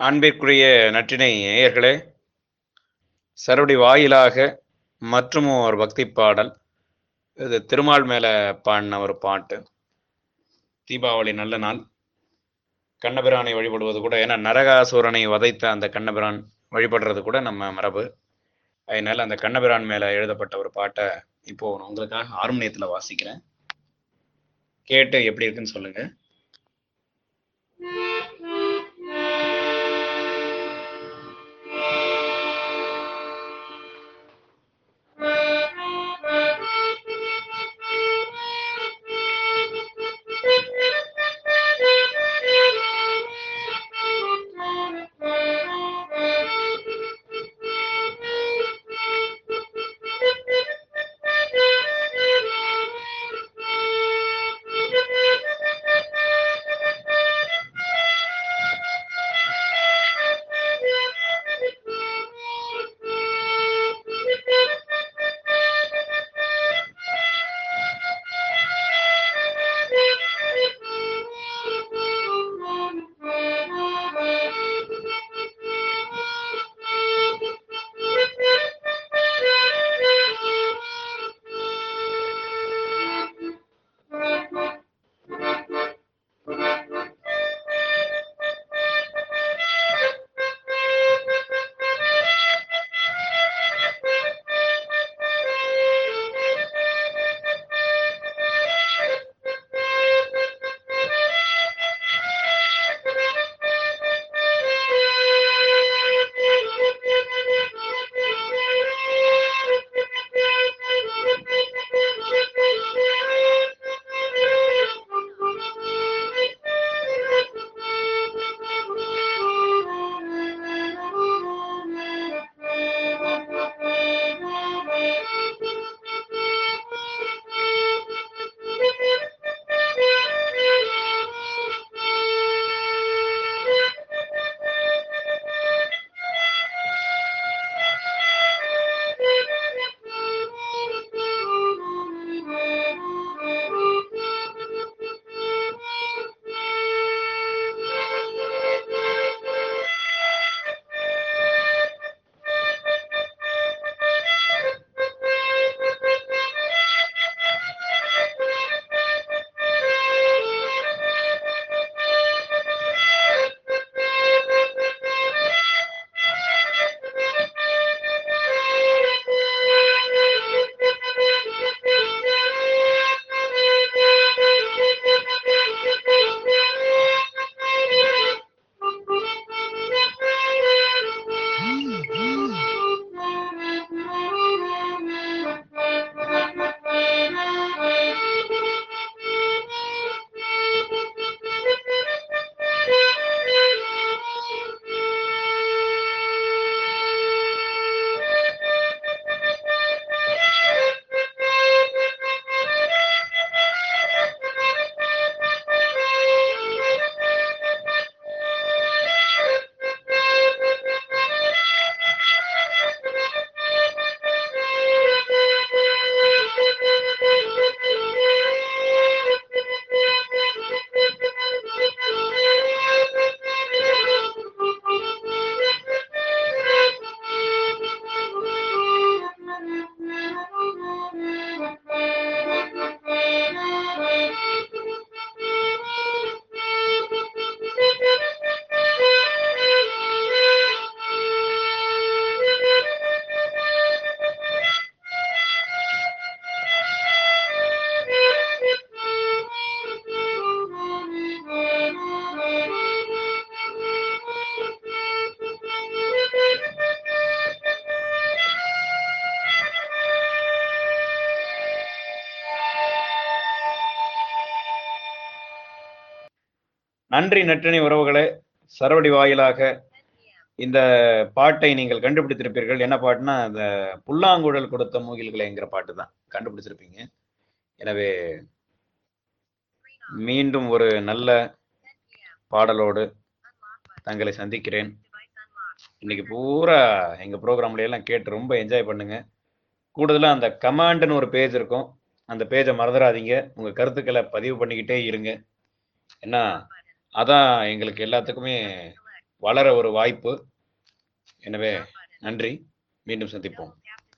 அன்பிற்குரிய நற்றினை நேயர்களே சருடி வாயிலாக மற்றும் ஒரு பக்தி பாடல். இது திருமால் மேலே பாடின ஒரு பாட்டு. தீபாவளி நல்ல நாள். கண்ணபிரானை வழிபடுவது கூட ஏன்னா நரகாசூரனை வதைத்த அந்த கண்ணபிரான் வழிபடுறது கூட நம்ம மரபு. அதனால அந்த கண்ணபிரான் மேலே எழுதப்பட்ட ஒரு பாட்டை இப்போ உங்களுக்காக ஹார்மோனியத்தில் வாசிக்கிறேன். கேட்டு எப்படி இருக்குன்னு சொல்லுங்கள் நன்றி நற்றினை உறவுகளே. சரவடி வாயிலாக இந்த பாட்டை நீங்கள் கண்டுபிடித்திருப்பீர்கள். என்ன பாட்டுனா இந்த புல்லாங்குழல் கொடுத்த மூங்கில்களேங்கிற பாட்டு தான் கண்டுபிடிச்சிருப்பீங்க. எனவே மீண்டும் ஒரு நல்ல பாடலோடு தங்களை சந்திக்கிறேன். இன்னைக்கு பூரா எங்க ப்ரோக்ராம்ல எல்லாம் கேட்டு ரொம்ப என்ஜாய் பண்ணுங்க. கூடுதலா அந்த கமாண்டுன்னு ஒரு பேஜ் இருக்கும். அந்த பேஜை மறந்துடாதீங்க. உங்க கருத்துக்களை பதிவு பண்ணிக்கிட்டே இருங்க. என்ன? அதான் எங்களுக்கு எல்லாத்துக்குமே வளர ஒரு வாய்ப்பு. எனவே நன்றி. மீண்டும் சந்திப்போம்.